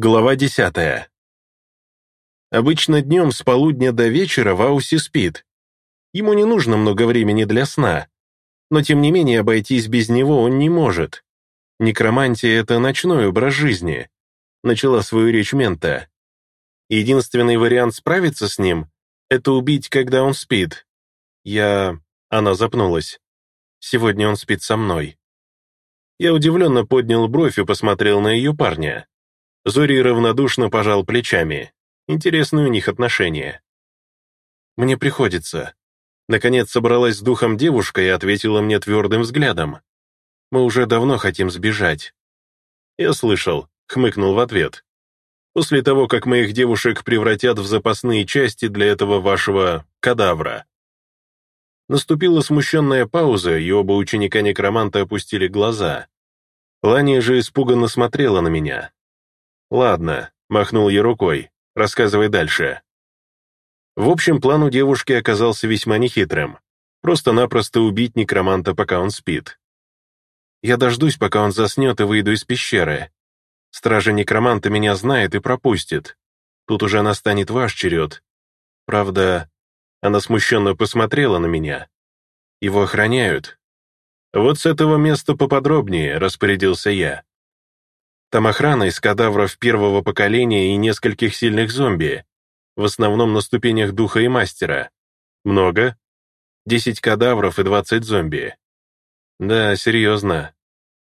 Глава десятая. Обычно днем с полудня до вечера Вауси спит. Ему не нужно много времени для сна. Но тем не менее обойтись без него он не может. Некромантия — это ночной образ жизни. Начала свою речь Мента. Единственный вариант справиться с ним — это убить, когда он спит. Я... Она запнулась. Сегодня он спит со мной. Я удивленно поднял бровь и посмотрел на ее парня. Зори равнодушно пожал плечами. Интересные у них отношения. «Мне приходится». Наконец собралась с духом девушка и ответила мне твердым взглядом. «Мы уже давно хотим сбежать». «Я слышал», — хмыкнул в ответ. «После того, как моих девушек превратят в запасные части для этого вашего кадавра». Наступила смущенная пауза, и оба ученика-некроманта опустили глаза. Лания же испуганно смотрела на меня. «Ладно», — махнул я рукой, — «рассказывай дальше». В общем, план у девушки оказался весьма нехитрым. Просто-напросто убить некроманта, пока он спит. Я дождусь, пока он заснет, и выйду из пещеры. Стража некроманта меня знает и пропустит. Тут уже настанет ваш черед. Правда, она смущенно посмотрела на меня. Его охраняют. Вот с этого места поподробнее, распорядился я. Там охрана из кадавров первого поколения и нескольких сильных зомби, в основном на ступенях духа и мастера. Много? Десять кадавров и двадцать зомби. Да, серьезно.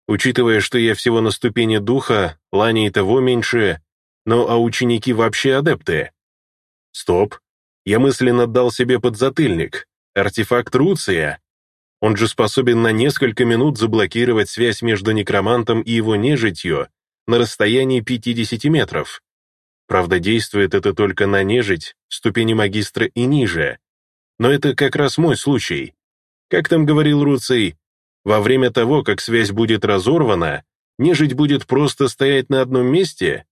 Учитывая, что я всего на ступени духа, Лани и того меньше, но а ученики вообще адепты. Стоп. Я мысленно дал себе подзатыльник. Артефакт Руция. Он же способен на несколько минут заблокировать связь между некромантом и его нежитью на расстоянии 50 метров. Правда, действует это только на нежить, ступени магистра и ниже. Но это как раз мой случай. Как там говорил Руций, во время того, как связь будет разорвана, нежить будет просто стоять на одном месте?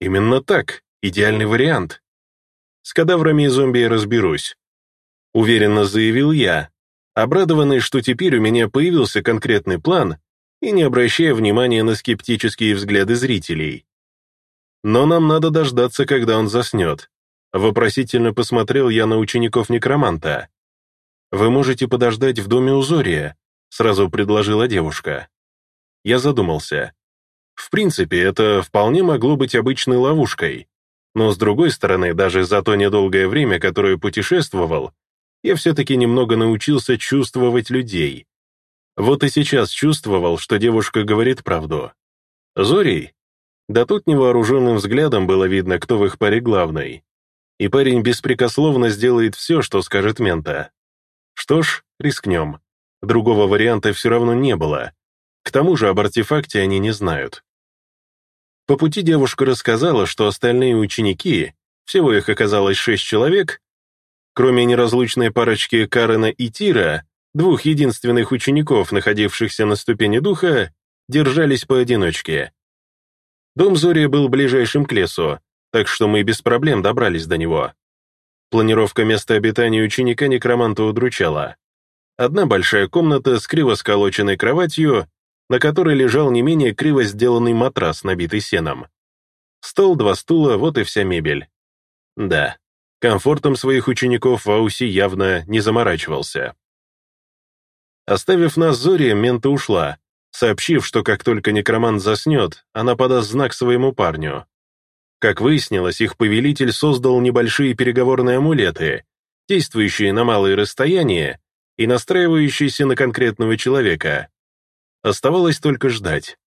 Именно так, идеальный вариант. С кадаврами и зомби я разберусь. Уверенно заявил я, обрадованный, что теперь у меня появился конкретный план, и не обращая внимания на скептические взгляды зрителей. Но нам надо дождаться, когда он заснет. Вопросительно посмотрел я на учеников некроманта. «Вы можете подождать в доме Узория», — сразу предложила девушка. Я задумался. В принципе, это вполне могло быть обычной ловушкой. Но, с другой стороны, даже за то недолгое время, которое путешествовал, я все-таки немного научился чувствовать людей, вот и сейчас чувствовал, что девушка говорит правду. Зорий? Да тут невооруженным взглядом было видно, кто в их паре главный. И парень беспрекословно сделает все, что скажет мента. Что ж, рискнем. Другого варианта все равно не было. К тому же об артефакте они не знают. По пути девушка рассказала, что остальные ученики, всего их оказалось шесть человек, кроме неразлучной парочки Карена и Тира, двух единственных учеников, находившихся на ступени духа, держались поодиночке. Дом Зори был ближайшим к лесу, так что мы без проблем добрались до него. Планировка места обитания ученика некроманта удручала. Одна большая комната с криво сколоченной кроватью, на которой лежал не менее криво сделанный матрас, набитый сеном. Стол, два стула, вот и вся мебель. Да, комфортом своих учеников Вауси явно не заморачивался. Оставив нас Зори, Мента ушла, сообщив, что как только некромант заснет, она подаст знак своему парню. Как выяснилось, их повелитель создал небольшие переговорные амулеты, действующие на малые расстояния и настраивающиеся на конкретного человека. Оставалось только ждать.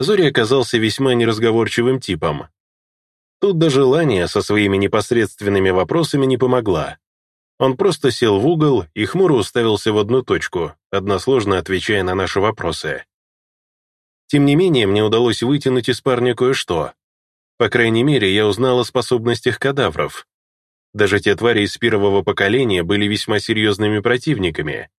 Зори оказался весьма неразговорчивым типом. Тут даже Лания со своими непосредственными вопросами не помогла. Он просто сел в угол и хмуро уставился в одну точку, односложно отвечая на наши вопросы. Тем не менее, мне удалось вытянуть из парня кое-что. По крайней мере, я узнал о способностях кадавров. Даже те твари из первого поколения были весьма серьезными противниками.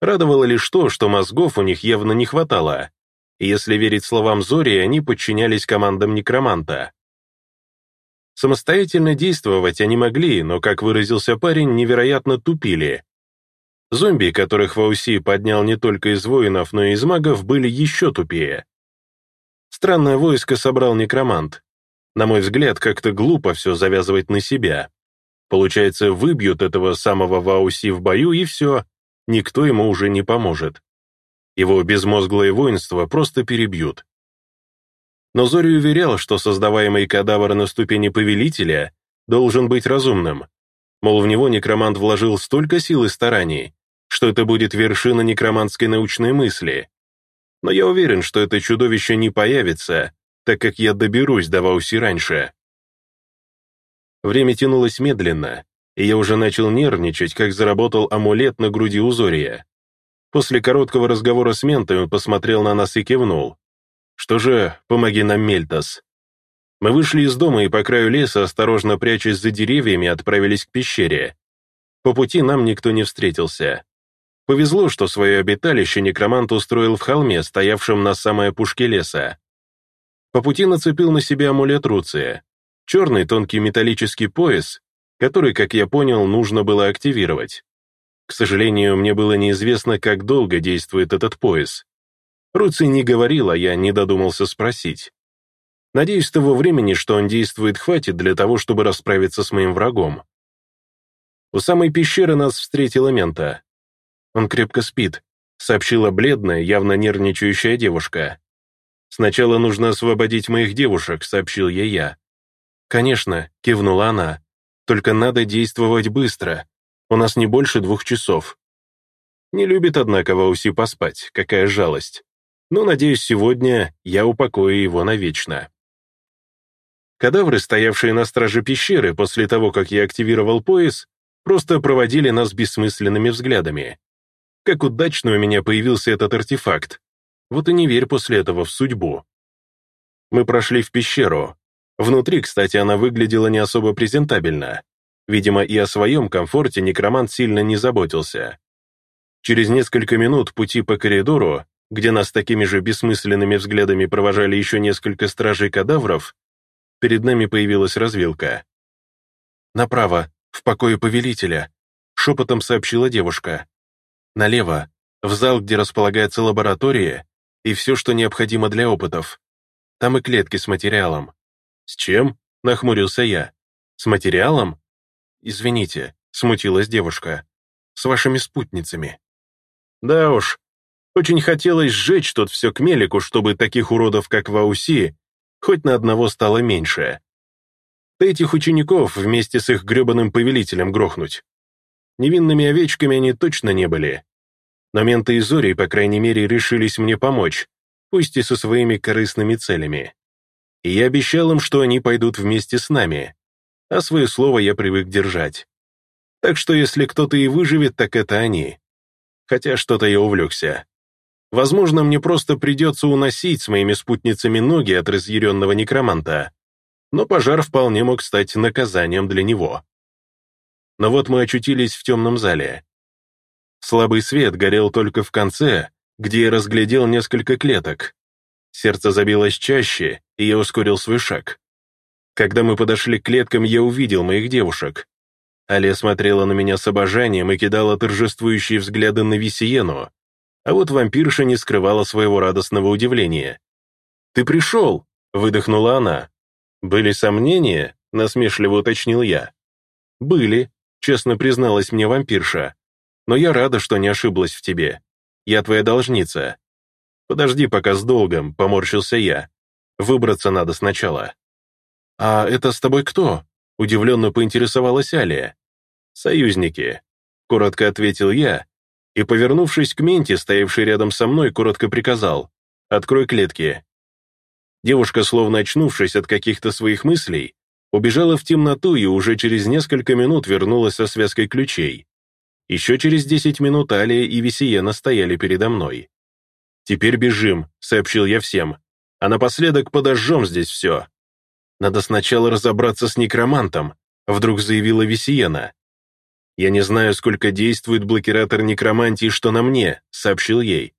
Радовало лишь то, что мозгов у них явно не хватало, если верить словам Зори, они подчинялись командам некроманта. Самостоятельно действовать они могли, но, как выразился парень, невероятно тупили. Зомби, которых Вауси поднял не только из воинов, но и из магов, были еще тупее. Странное войско собрал некромант, На мой взгляд, как-то глупо все завязывать на себя. Получается, выбьют этого самого Вауси в бою, и все, никто ему уже не поможет. Его безмозглое воинство просто перебьют. Но Зори уверял, что создаваемый кадавр на ступени повелителя должен быть разумным. Мол, в него некромант вложил столько сил и стараний, что это будет вершина некромантской научной мысли. Но я уверен, что это чудовище не появится, так как я доберусь до Вауси раньше. Время тянулось медленно, и я уже начал нервничать, как заработал амулет на груди Узория. После короткого разговора с ментой он посмотрел на нас и кивнул. «Что же, помоги нам, Мельтас». Мы вышли из дома и по краю леса, осторожно прячась за деревьями, отправились к пещере. По пути нам никто не встретился. Повезло, что свое обиталище некромант устроил в холме, стоявшем на самой опушке леса. По пути нацепил на себя амулет Руция, черный тонкий металлический пояс, который, как я понял, нужно было активировать. К сожалению, мне было неизвестно, как долго действует этот пояс. Руций не говорил, а я не додумался спросить. Надеюсь, того времени, что он действует, хватит для того, чтобы расправиться с моим врагом. У самой пещеры нас встретила мента. Он крепко спит, сообщила бледная, явно нервничающая девушка. «Сначала нужно освободить моих девушек», — сообщил ей я. «Конечно», — кивнула она. «Только надо действовать быстро. У нас не больше двух часов. Не любит, однако, Вауси поспать, какая жалость. Но, надеюсь, сегодня я упокою его навечно. Кадавры, стоявшие на страже пещеры после того, как я активировал пояс, просто проводили нас бессмысленными взглядами. Как удачно у меня появился этот артефакт. Вот и не верь после этого в судьбу. Мы прошли в пещеру. Внутри, кстати, она выглядела не особо презентабельно. Видимо, и о своем комфорте некромант сильно не заботился. Через несколько минут пути по коридору, где нас такими же бессмысленными взглядами провожали еще несколько стражей кадавров, перед нами появилась развилка. «Направо, в покое повелителя», — шепотом сообщила девушка. «Налево, в зал, где располагается лаборатория и все, что необходимо для опытов. Там и клетки с материалом». «С чем?» — нахмурился я. «С материалом?» «Извините», — смутилась девушка. «С вашими спутницами». «Да уж, очень хотелось сжечь тут все к мелику, чтобы таких уродов, как Вауси, хоть на одного стало меньше. Да этих учеников вместе с их гребаным повелителем грохнуть. Невинными овечками они точно не были. Но менты и Зори, по крайней мере, решились мне помочь, пусть и со своими корыстными целями. И я обещал им, что они пойдут вместе с нами, а свое слово я привык держать. Так что если кто-то и выживет, так это они. Хотя что-то я увлекся. Возможно, мне просто придется уносить с моими спутницами ноги от разъяренного некроманта, но пожар вполне мог стать наказанием для него. Но вот мы очутились в темном зале. Слабый свет горел только в конце, где я разглядел несколько клеток. Сердце забилось чаще, и я ускорил свой шаг. Когда мы подошли к клеткам, я увидел моих девушек. Алия смотрела на меня с обожанием и кидала торжествующие взгляды на Висиену, а вот вампирша не скрывала своего радостного удивления. «Ты пришел!» — выдохнула она. «Были сомнения?» — насмешливо уточнил я. «Были», — честно призналась мне вампирша. «Но я рада, что не ошиблась в тебе. Я твоя должница». «Подожди пока с долгом», — поморщился я. «Выбраться надо сначала». «А это с тобой кто?» — удивленно поинтересовалась Алия. «Союзники», — коротко ответил я, и, повернувшись к Менте, стоявшей рядом со мной, коротко приказал «Открой клетки». Девушка, словно очнувшись от каких-то своих мыслей, убежала в темноту и уже через несколько минут вернулась со связкой ключей. Еще через десять минут Алия и Висиена стояли передо мной. «Теперь бежим», — сообщил я всем, «а напоследок подожжем здесь все». «Надо сначала разобраться с некромантом», — вдруг заявила Висиена. «Я не знаю, сколько действует блокиратор некромантии, что на мне», — сообщил ей.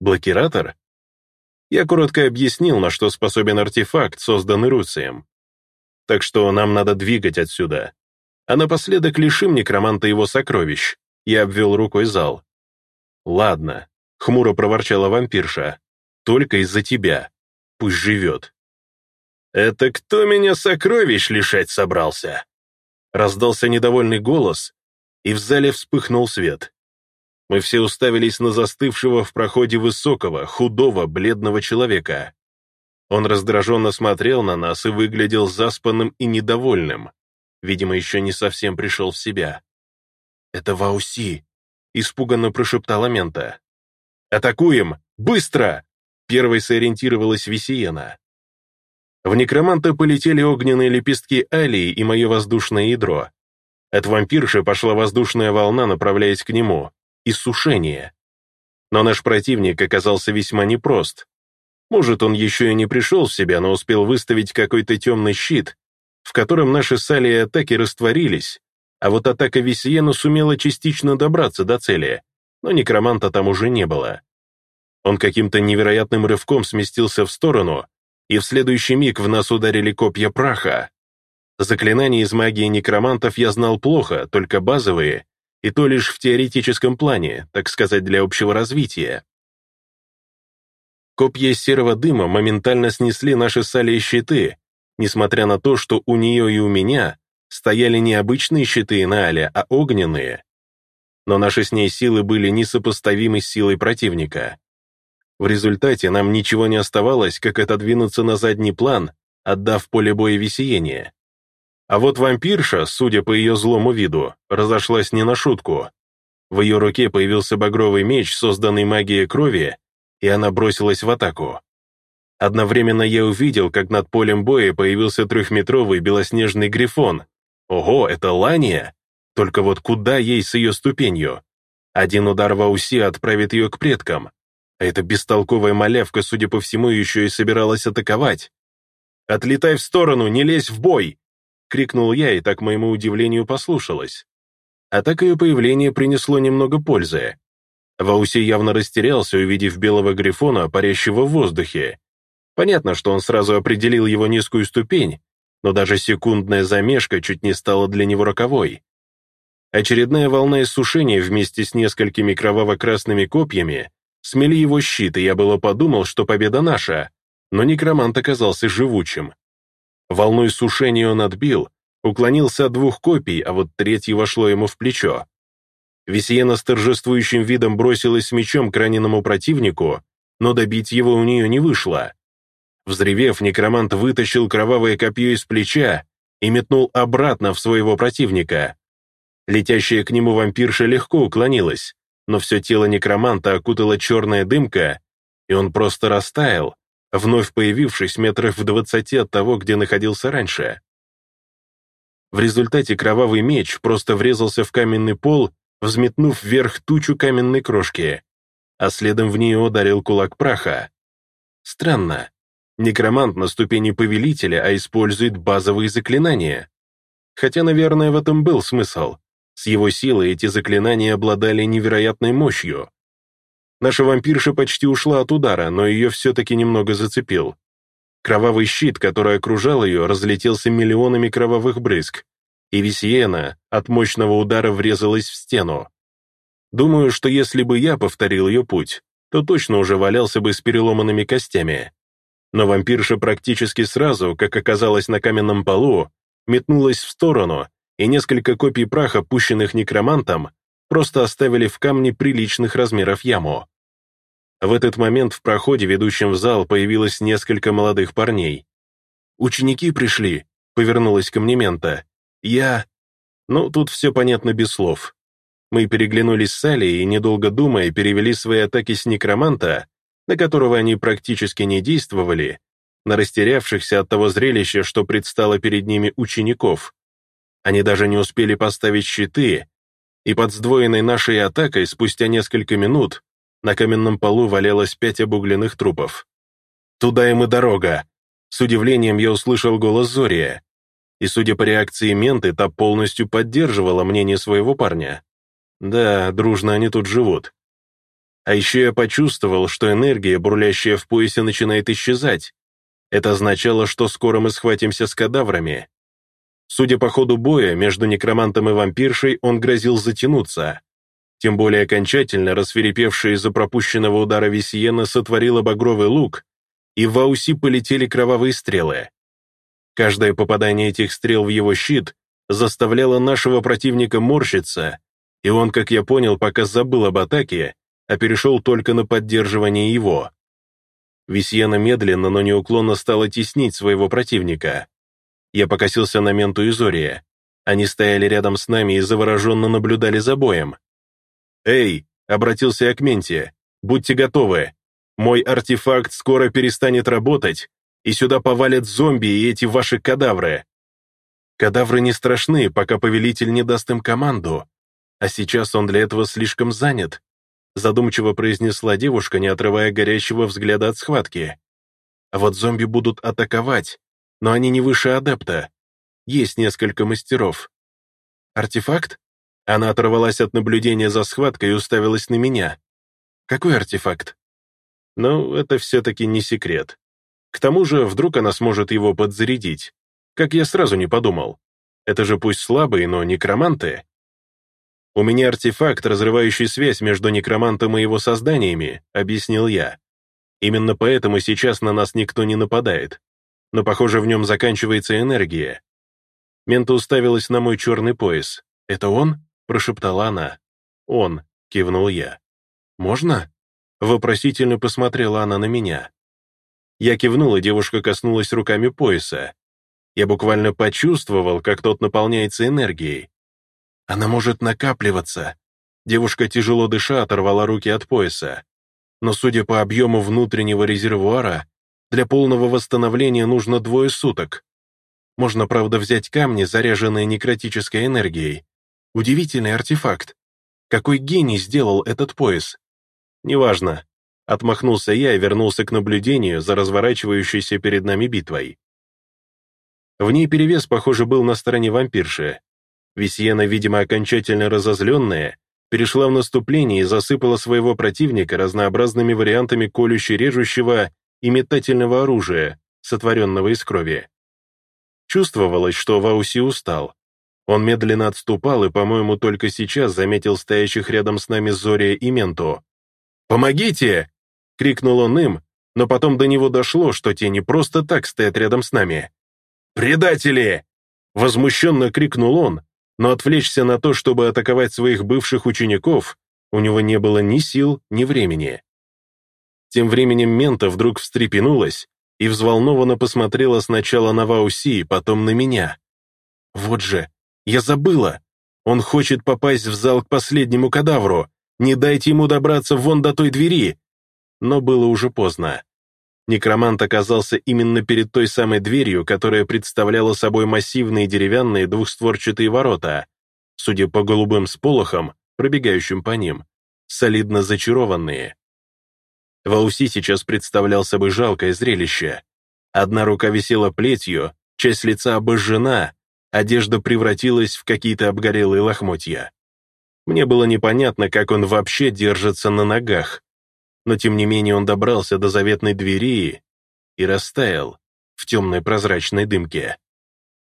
«Блокиратор?» Я коротко объяснил, на что способен артефакт, созданный Руцием. Так что нам надо двигать отсюда. А напоследок лишим некроманта его сокровищ. Я обвел рукой зал. «Ладно», — хмуро проворчала вампирша. «Только из-за тебя. Пусть живет». «Это кто меня сокровищ лишать собрался?» Раздался недовольный голос, и в зале вспыхнул свет. Мы все уставились на застывшего в проходе высокого, худого, бледного человека. Он раздраженно смотрел на нас и выглядел заспанным и недовольным. Видимо, еще не совсем пришел в себя. «Это Вауси», — испуганно прошептала Мента. «Атакуем! Быстро!» — первой сориентировалась Висиена. В некроманта полетели огненные лепестки алии и мое воздушное ядро. От вампирши пошла воздушная волна, направляясь к нему. Иссушение. Но наш противник оказался весьма непрост. Может, он еще и не пришел в себя, но успел выставить какой-то темный щит, в котором наши с Алией атаки растворились, а вот атака Весиена сумела частично добраться до цели, но некроманта там уже не было. Он каким-то невероятным рывком сместился в сторону, и в следующий миг в нас ударили копья праха. Заклинания из магии некромантов я знал плохо, только базовые, и то лишь в теоретическом плане, так сказать, для общего развития. Копья серого дыма моментально снесли наши сали щиты, несмотря на то, что у нее и у меня стояли не обычные щиты на Але, а огненные. Но наши с ней силы были несопоставимы с силой противника. В результате нам ничего не оставалось, как отодвинуться на задний план, отдав поле боя висиение. А вот вампирша, судя по ее злому виду, разошлась не на шутку. В ее руке появился багровый меч, созданный магией крови, и она бросилась в атаку. Одновременно я увидел, как над полем боя появился трехметровый белоснежный грифон. Ого, это Лания? Только вот куда ей с ее ступенью? Один удар в ауси отправит ее к предкам. А эта бестолковая малявка, судя по всему, еще и собиралась атаковать. «Отлетай в сторону, не лезь в бой!» — крикнул я, и так, моему удивлению, послушалась. А так ее появление принесло немного пользы. Вауси явно растерялся, увидев белого грифона, парящего в воздухе. Понятно, что он сразу определил его низкую ступень, но даже секундная замешка чуть не стала для него роковой. Очередная волна иссушения вместе с несколькими кроваво-красными копьями Смели его щит, и я было подумал, что победа наша, но некромант оказался живучим. Волной сушения он отбил, уклонился от двух копий, а вот третье вошло ему в плечо. Весьена с торжествующим видом бросилась с мечом к раненому противнику, но добить его у нее не вышло. Взревев, некромант вытащил кровавое копье из плеча и метнул обратно в своего противника. Летящая к нему вампирша легко уклонилась, но все тело некроманта окутала черная дымка, и он просто растаял, вновь появившись метров в двадцати от того, где находился раньше. В результате кровавый меч просто врезался в каменный пол, взметнув вверх тучу каменной крошки, а следом в нее ударил кулак праха. Странно. Некромант на ступени повелителя, а использует базовые заклинания. Хотя, наверное, в этом был смысл. С его силой эти заклинания обладали невероятной мощью. Наша вампирша почти ушла от удара, но ее все-таки немного зацепил. Кровавый щит, который окружал ее, разлетелся миллионами кровавых брызг, и Висиена от мощного удара врезалась в стену. Думаю, что если бы я повторил ее путь, то точно уже валялся бы с переломанными костями. Но вампирша практически сразу, как оказалось на каменном полу, метнулась в сторону и несколько копий праха, пущенных некромантом, просто оставили в камне приличных размеров яму. В этот момент в проходе, ведущем в зал, появилось несколько молодых парней. «Ученики пришли», — повернулась ко мне мента. «Я...» Ну, тут все понятно без слов. Мы переглянулись с Алей и, недолго думая, перевели свои атаки с некроманта, на которого они практически не действовали, на растерявшихся от того зрелища, что предстало перед ними учеников. Они даже не успели поставить щиты, и под сдвоенной нашей атакой спустя несколько минут на каменном полу валялось пять обугленных трупов. «Туда им и дорога!» С удивлением я услышал голос Зория, и, судя по реакции менты, та полностью поддерживала мнение своего парня. Да, дружно они тут живут. А еще я почувствовал, что энергия, бурлящая в поясе, начинает исчезать. Это означало, что скоро мы схватимся с кадаврами. Судя по ходу боя, между некромантом и вампиршей он грозил затянуться. Тем более окончательно рассверепевшая из-за пропущенного удара Весиена сотворила багровый лук, и в Ауси полетели кровавые стрелы. Каждое попадание этих стрел в его щит заставляло нашего противника морщиться, и он, как я понял, пока забыл об атаке, а перешел только на поддерживание его. Висьена медленно, но неуклонно стала теснить своего противника. Я покосился на Менту и Зория. Они стояли рядом с нами и завороженно наблюдали за боем. «Эй!» — обратился я к Менте. «Будьте готовы. Мой артефакт скоро перестанет работать, и сюда повалят зомби и эти ваши кадавры. Кадавры не страшны, пока повелитель не даст им команду, а сейчас он для этого слишком занят», задумчиво произнесла девушка, не отрывая горящего взгляда от схватки. «А вот зомби будут атаковать, но они не выше адепта. Есть несколько мастеров. Артефакт? Она оторвалась от наблюдения за схваткой и уставилась на меня. Какой артефакт? Ну, это все-таки не секрет. К тому же, вдруг она сможет его подзарядить. Как я сразу не подумал. Это же пусть слабые, но некроманты. У меня артефакт, разрывающий связь между некромантом и его созданиями, объяснил я. Именно поэтому сейчас на нас никто не нападает но, похоже, в нем заканчивается энергия. Мента уставилась на мой черный пояс. «Это он?» — прошептала она. «Он», — кивнул я. «Можно?» — вопросительно посмотрела она на меня. Я кивнул, и девушка коснулась руками пояса. Я буквально почувствовал, как тот наполняется энергией. Она может накапливаться. Девушка, тяжело дыша, оторвала руки от пояса. Но, судя по объему внутреннего резервуара, для полного восстановления нужно двое суток. Можно, правда, взять камни, заряженные некротической энергией. Удивительный артефакт. Какой гений сделал этот пояс? Неважно. Отмахнулся я и вернулся к наблюдению за разворачивающейся перед нами битвой. В ней перевес, похоже, был на стороне вампирши. Висьена, видимо, окончательно разозленная, перешла в наступление и засыпала своего противника разнообразными вариантами колюще-режущего и метательного оружия, сотворенного из крови. Чувствовалось, что Вауси устал. Он медленно отступал и, по-моему, только сейчас заметил стоящих рядом с нами Зория и Менту. «Помогите!» — крикнул он им, но потом до него дошло, что те не просто так стоят рядом с нами. «Предатели!» — возмущенно крикнул он, но отвлечься на то, чтобы атаковать своих бывших учеников, у него не было ни сил, ни времени. Тем временем Мента вдруг встрепенулась и взволнованно посмотрела сначала на Вауси, потом на меня. «Вот же, я забыла! Он хочет попасть в зал к последнему кадавру! Не дайте ему добраться вон до той двери!» Но было уже поздно. Некромант оказался именно перед той самой дверью, которая представляла собой массивные деревянные двухстворчатые ворота, судя по голубым сполохам, пробегающим по ним, солидно зачарованные. Вауси сейчас представлял собой жалкое зрелище. Одна рука висела плетью, часть лица обожжена, одежда превратилась в какие-то обгорелые лохмотья. Мне было непонятно, как он вообще держится на ногах, но тем не менее он добрался до заветной двери и растаял в темной прозрачной дымке.